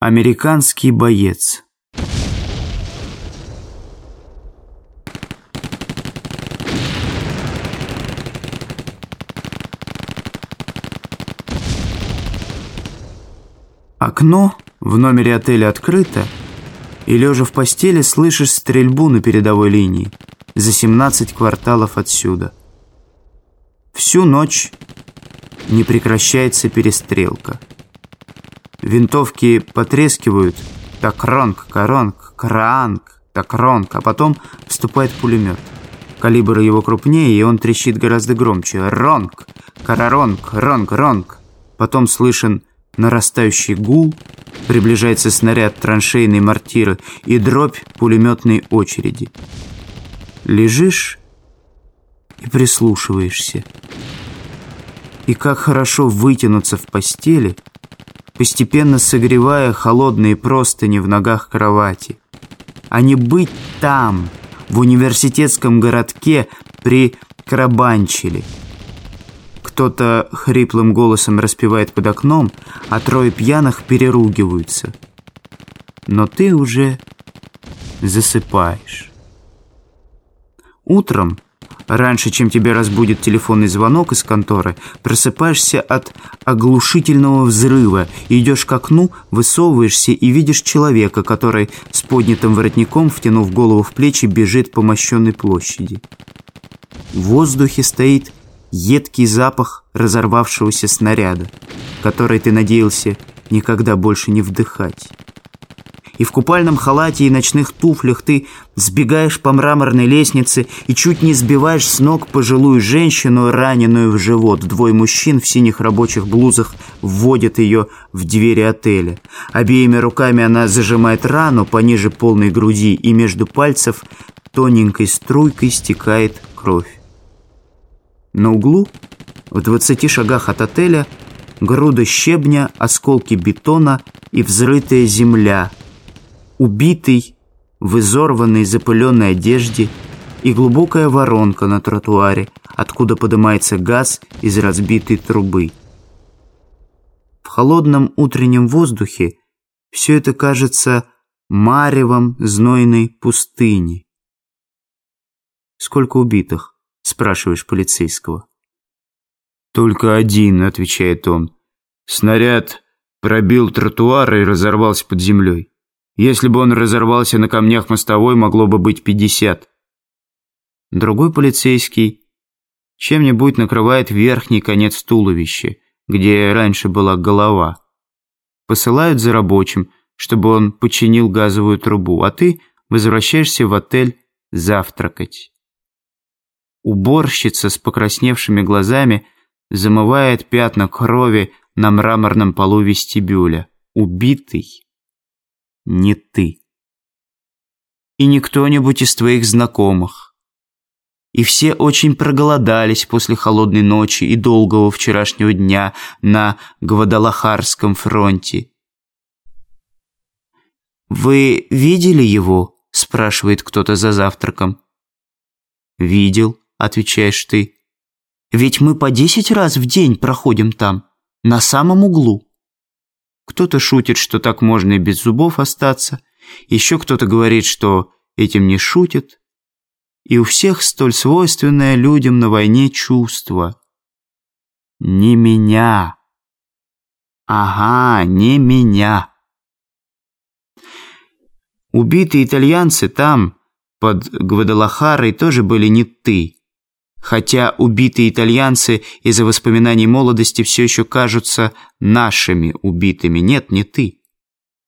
Американский боец Окно в номере отеля открыто, и, лежа в постели, слышишь стрельбу на передовой линии за 17 кварталов отсюда. Всю ночь не прекращается перестрелка. Винтовки потрескивают, так ронг, коронг, кранг, так ронг, а потом вступает пулемет. Калибр его крупнее, и он трещит гораздо громче. Ронг, караронг, ронг, ронг. Потом слышен нарастающий гул, приближается снаряд траншейной мортиры и дробь пулеметной очереди. Лежишь и прислушиваешься. И как хорошо вытянуться в постели, постепенно согревая холодные простыни в ногах кровати, а не быть там, в университетском городке при Карабанчеле, кто-то хриплым голосом распевает под окном, а трое пьяных переругиваются. Но ты уже засыпаешь. Утром, раньше, чем тебя разбудит телефонный звонок из конторы, просыпаешься от оглушительного взрыва, идешь к окну, высовываешься и видишь человека, который с поднятым воротником, втянув голову в плечи, бежит по мощенной площади. В воздухе стоит едкий запах разорвавшегося снаряда, который ты надеялся никогда больше не вдыхать. И в купальном халате и ночных туфлях ты сбегаешь по мраморной лестнице и чуть не сбиваешь с ног пожилую женщину, раненую в живот. Двое мужчин в синих рабочих блузах вводят ее в двери отеля. Обеими руками она зажимает рану пониже полной груди, и между пальцев тоненькой струйкой стекает кровь. На углу, в 20 шагах от отеля, груда щебня, осколки бетона и взрытая земля. Убитый в изорванной запыленной одежде и глубокая воронка на тротуаре, откуда поднимается газ из разбитой трубы. В холодном утреннем воздухе все это кажется маревом знойной пустыни. Сколько убитых? спрашиваешь полицейского. «Только один», — отвечает он. «Снаряд пробил тротуар и разорвался под землей. Если бы он разорвался на камнях мостовой, могло бы быть пятьдесят». Другой полицейский чем-нибудь накрывает верхний конец туловища, где раньше была голова. Посылают за рабочим, чтобы он починил газовую трубу, а ты возвращаешься в отель завтракать. Уборщица с покрасневшими глазами замывает пятна крови на мраморном полу вестибюля. Убитый не ты. И не кто-нибудь из твоих знакомых. И все очень проголодались после холодной ночи и долгого вчерашнего дня на Гвадалахарском фронте. «Вы видели его?» – спрашивает кто-то за завтраком. «Видел», отвечаешь ты. Ведь мы по десять раз в день проходим там, на самом углу. Кто-то шутит, что так можно и без зубов остаться, еще кто-то говорит, что этим не шутят. И у всех столь свойственное людям на войне чувство. Не меня. Ага, не меня. Убитые итальянцы там, под Гвадалахарой, тоже были не ты. Хотя убитые итальянцы из-за воспоминаний молодости все еще кажутся нашими убитыми. Нет, не ты.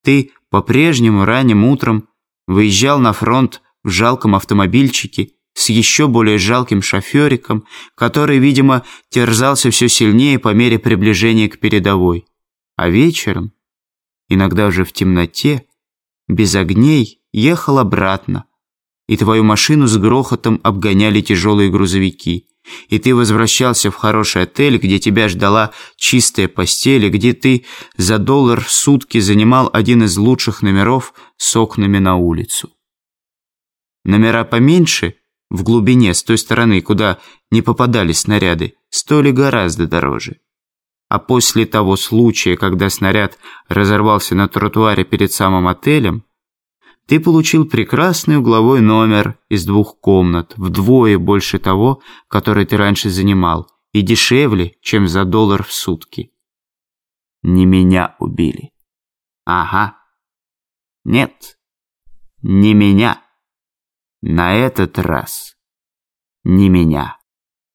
Ты по-прежнему ранним утром выезжал на фронт в жалком автомобильчике с еще более жалким шофериком, который, видимо, терзался все сильнее по мере приближения к передовой. А вечером, иногда уже в темноте, без огней, ехал обратно, и твою машину с грохотом обгоняли тяжелые грузовики. И ты возвращался в хороший отель, где тебя ждала чистая постель, где ты за доллар в сутки занимал один из лучших номеров с окнами на улицу. Номера поменьше, в глубине, с той стороны, куда не попадали снаряды, стоили гораздо дороже. А после того случая, когда снаряд разорвался на тротуаре перед самым отелем, ты получил прекрасный угловой номер из двух комнат, вдвое больше того, который ты раньше занимал, и дешевле, чем за доллар в сутки. Не меня убили. Ага. Нет, не меня. На этот раз не меня.